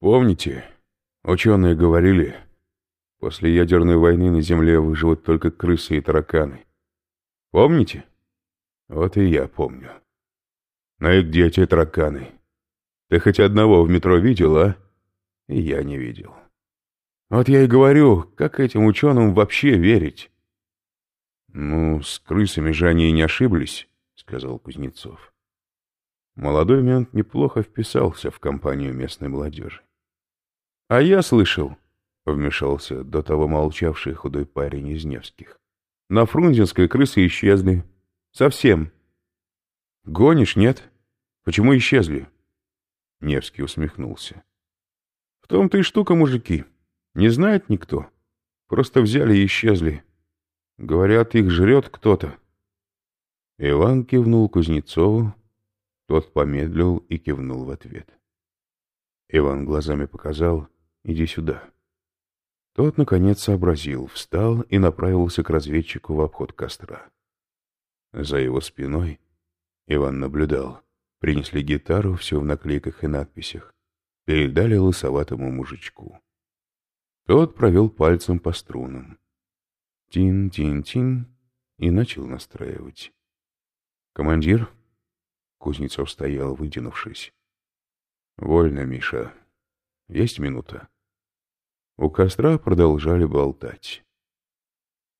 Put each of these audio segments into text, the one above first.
Помните, ученые говорили, после ядерной войны на Земле выживут только крысы и тараканы. Помните? Вот и я помню. Ну и где те тараканы? Ты хоть одного в метро видел, а? И я не видел. Вот я и говорю, как этим ученым вообще верить? Ну, с крысами же они и не ошиблись, сказал Кузнецов. Молодой мент неплохо вписался в компанию местной молодежи. А я слышал, вмешался до того молчавший худой парень из Невских. На Фрунзенской крысы исчезли. Совсем. Гонишь, нет? Почему исчезли? Невский усмехнулся. В том-то и штука, мужики. Не знает никто. Просто взяли и исчезли. Говорят, их жрет кто-то. Иван кивнул Кузнецову. Тот помедлил и кивнул в ответ. Иван глазами показал «Иди сюда». Тот, наконец, сообразил, встал и направился к разведчику в обход костра. За его спиной Иван наблюдал. Принесли гитару, все в наклейках и надписях. Передали лысоватому мужичку. Тот провел пальцем по струнам. Тин-тин-тин и начал настраивать. «Командир?» Кузнецов стоял, вытянувшись. «Вольно, Миша. Есть минута?» У костра продолжали болтать.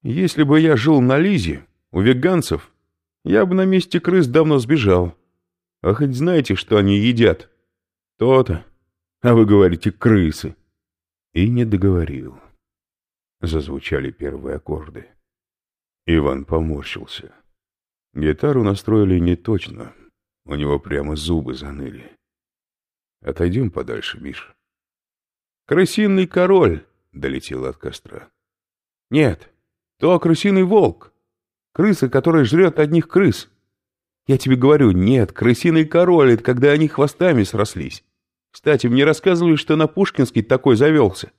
«Если бы я жил на Лизе, у веганцев, я бы на месте крыс давно сбежал. А хоть знаете, что они едят? То-то. А вы говорите «крысы». И не договорил. Зазвучали первые аккорды. Иван поморщился. Гитару настроили не точно. У него прямо зубы заныли. Отойдем подальше, Миш. «Крысиный король!» — долетел от костра. «Нет, то крысиный волк. Крыса, которая жрет одних крыс. Я тебе говорю, нет, крысиный король — это когда они хвостами срослись. Кстати, мне рассказывали, что на Пушкинский такой завелся».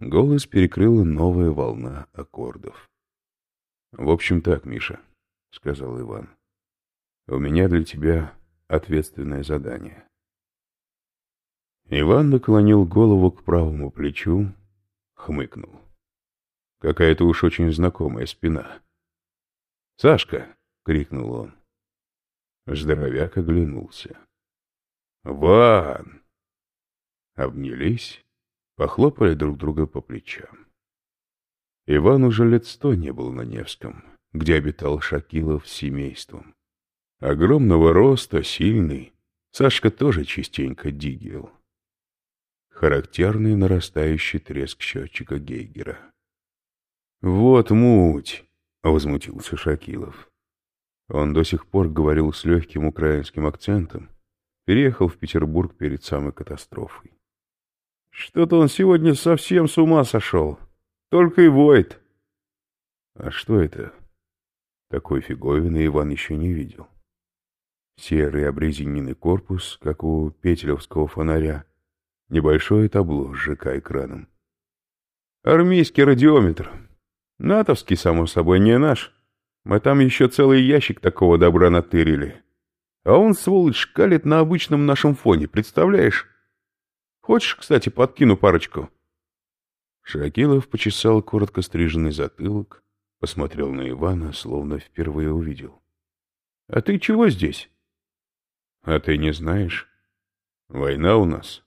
Голос перекрыла новая волна аккордов. «В общем так, Миша», — сказал Иван. «У меня для тебя ответственное задание». Иван наклонил голову к правому плечу, хмыкнул. Какая-то уж очень знакомая спина. «Сашка!» — крикнул он. Здоровяк оглянулся. «Ван!» Обнялись, похлопали друг друга по плечам. Иван уже лет сто не был на Невском, где обитал Шакилов с семейством. Огромного роста, сильный, Сашка тоже частенько дигил характерный нарастающий треск счетчика Гейгера. «Вот муть!» — возмутился Шакилов. Он до сих пор говорил с легким украинским акцентом, переехал в Петербург перед самой катастрофой. «Что-то он сегодня совсем с ума сошел. Только и воет». «А что это?» Такой фиговины Иван еще не видел. Серый обрезиненный корпус, как у петелевского фонаря, Небольшое табло с ЖК-экраном. Армейский радиометр. Натовский, само собой, не наш. Мы там еще целый ящик такого добра натырили. А он, сволочь, шкалит на обычном нашем фоне, представляешь? Хочешь, кстати, подкину парочку?» Шакилов почесал коротко стриженный затылок, посмотрел на Ивана, словно впервые увидел. «А ты чего здесь?» «А ты не знаешь? Война у нас».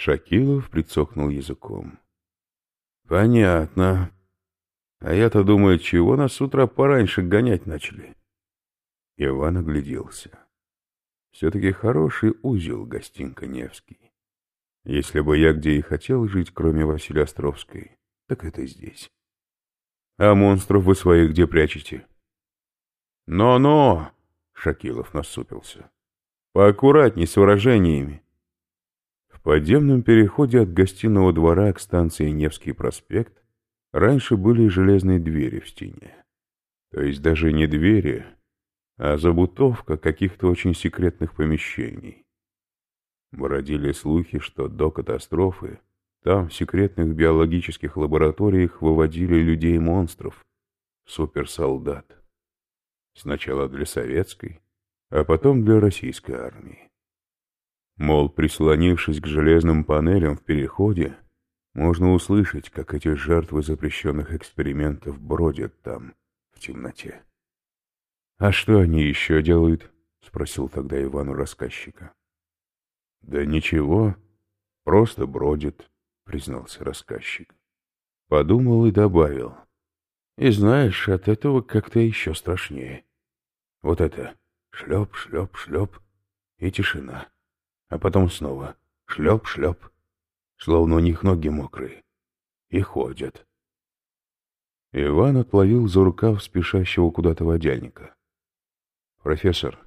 Шакилов прицокнул языком. «Понятно. А я-то думаю, чего нас с утра пораньше гонять начали?» Иван огляделся. Все-таки хороший узел гостинка Невский. Если бы я где и хотел жить, кроме Василия Островской, так это здесь. А монстров вы своих где прячете? Но-но! Шакилов насупился. Поаккуратней с выражениями. В подземном переходе от гостиного двора к станции Невский проспект раньше были железные двери в стене. То есть даже не двери, а забутовка каких-то очень секретных помещений. Бродили слухи, что до катастрофы там в секретных биологических лабораториях выводили людей-монстров, суперсолдат. Сначала для советской, а потом для российской армии. Мол, прислонившись к железным панелям в переходе, можно услышать, как эти жертвы запрещенных экспериментов бродят там, в темноте. «А что они еще делают?» — спросил тогда Иван у рассказчика. «Да ничего, просто бродят», — признался рассказчик. Подумал и добавил. «И знаешь, от этого как-то еще страшнее. Вот это шлеп, шлеп, шлеп и тишина. А потом снова шлеп, шлеп, словно у них ноги мокрые. И ходят». Иван отловил за рукав спешащего куда-то водяника. «Профессор,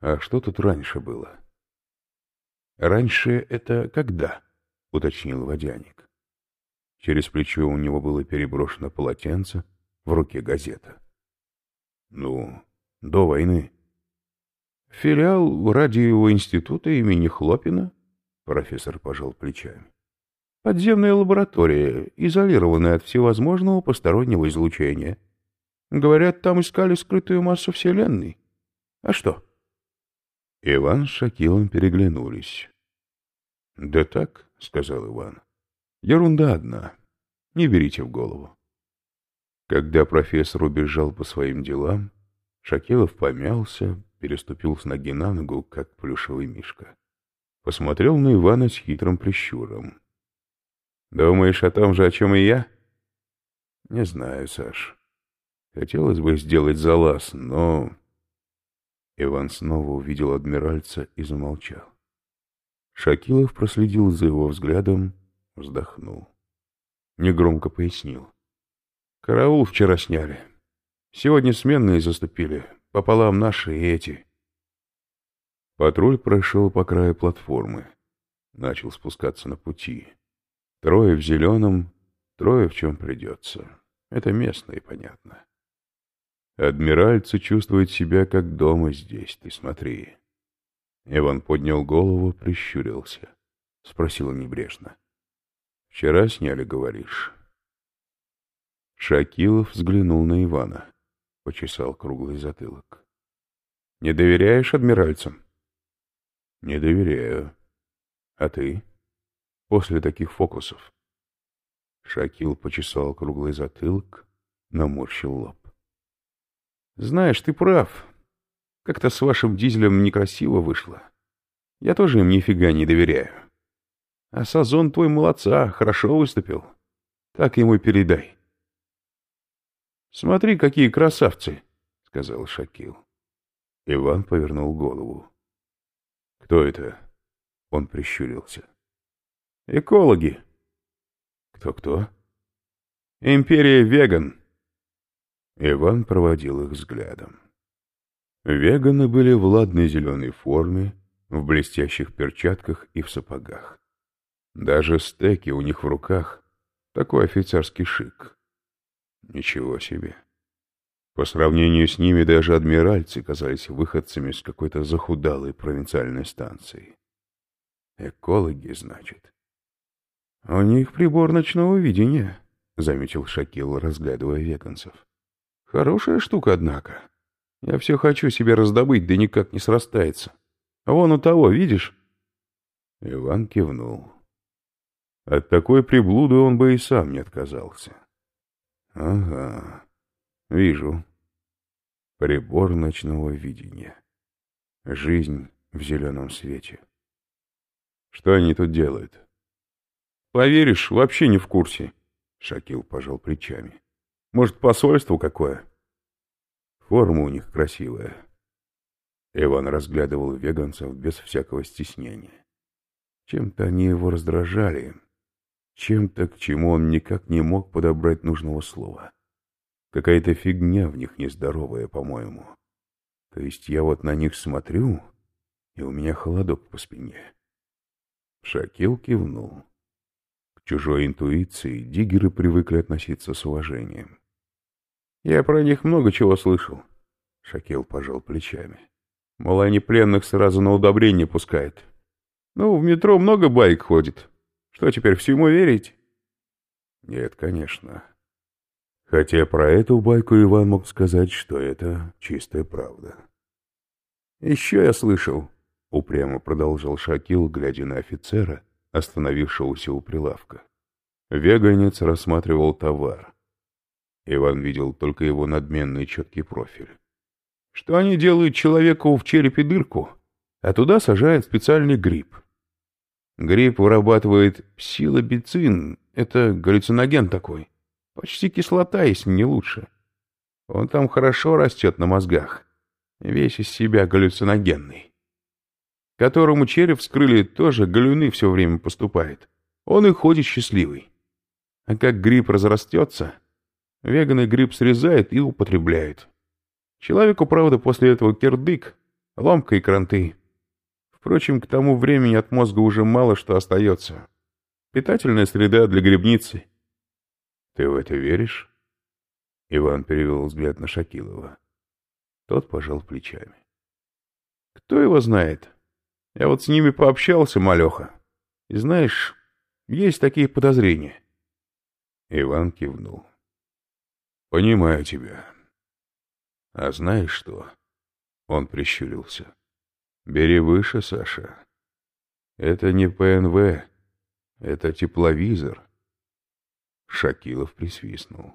а что тут раньше было?» «Раньше это когда?» — уточнил водяник. Через плечо у него было переброшено полотенце, в руке газета. «Ну, до войны». «Филиал радиового института имени Хлопина?» Профессор пожал плечами. «Подземная лаборатория, изолированная от всевозможного постороннего излучения. Говорят, там искали скрытую массу Вселенной. А что? Иван с Шакилом переглянулись. — Да так, — сказал Иван. — Ерунда одна. Не берите в голову. Когда профессор убежал по своим делам, Шакилов помялся, переступил с ноги на ногу, как плюшевый мишка. Посмотрел на Ивана с хитрым прищуром. — Думаешь о том же, о чем и я? — Не знаю, Саш. Хотелось бы сделать залаз, но... Иван снова увидел адмиральца и замолчал. Шакилов проследил за его взглядом, вздохнул. Негромко пояснил. «Караул вчера сняли. Сегодня сменные заступили, пополам наши и эти». Патруль прошел по краю платформы. Начал спускаться на пути. Трое в зеленом, трое в чем придется. Это местно и понятно. Адмиральцы чувствуют себя как дома здесь, ты смотри. Иван поднял голову, прищурился. Спросил небрежно. Вчера сняли, говоришь? Шакилов взглянул на Ивана. Почесал круглый затылок. Не доверяешь адмиральцам? Не доверяю. А ты? После таких фокусов. Шакил почесал круглый затылок, наморщил лоб. Знаешь, ты прав. Как-то с вашим дизелем некрасиво вышло. Я тоже им нифига не доверяю. А Сазон твой молодца, хорошо выступил. Так ему и передай. Смотри, какие красавцы, — сказал Шакил. Иван повернул голову. Кто это? Он прищурился. Экологи. Кто-кто? Империя Веган. Иван проводил их взглядом. Веганы были в ладной зеленой форме, в блестящих перчатках и в сапогах. Даже стеки у них в руках. Такой офицерский шик. Ничего себе. По сравнению с ними даже адмиральцы казались выходцами с какой-то захудалой провинциальной станции. Экологи, значит. У них прибор ночного видения, — заметил Шакил, разглядывая веганцев. Хорошая штука, однако. Я все хочу себе раздобыть, да никак не срастается. Вон у того, видишь?» Иван кивнул. От такой приблуды он бы и сам не отказался. «Ага, вижу. Прибор ночного видения. Жизнь в зеленом свете. Что они тут делают?» «Поверишь, вообще не в курсе», — Шакил пожал плечами. Может, посольство какое? Форма у них красивая. Иван разглядывал веганцев без всякого стеснения. Чем-то они его раздражали, чем-то, к чему он никак не мог подобрать нужного слова. Какая-то фигня в них нездоровая, по-моему. То есть я вот на них смотрю, и у меня холодок по спине. Шакил кивнул. К чужой интуиции диггеры привыкли относиться с уважением. Я про них много чего слышал. Шакил пожал плечами. Мол, они пленных сразу на удобрение пускают. Ну, в метро много байк ходит. Что теперь, всему верить? Нет, конечно. Хотя про эту байку Иван мог сказать, что это чистая правда. Еще я слышал, — упрямо продолжал Шакил, глядя на офицера, остановившегося у прилавка. Веганец рассматривал товар. Иван видел только его надменный четкий профиль. Что они делают человеку в черепе дырку, а туда сажают специальный гриб. Гриб вырабатывает псилобицин, это галлюциноген такой. Почти кислота, если не лучше. Он там хорошо растет на мозгах. Весь из себя галлюциногенный. Которому череп вскрыли, тоже галюны все время поступает. Он и ходит счастливый. А как гриб разрастется, веганы гриб срезает и употребляет. Человеку, правда, после этого кирдык, ломка и кранты. Впрочем, к тому времени от мозга уже мало что остается. Питательная среда для грибницы. Ты в это веришь? Иван перевел взгляд на Шакилова. Тот пожал плечами. Кто его знает? Я вот с ними пообщался, малеха. И знаешь, есть такие подозрения. Иван кивнул. «Понимаю тебя. А знаешь что?» Он прищурился. «Бери выше, Саша. Это не ПНВ, это тепловизор». Шакилов присвистнул.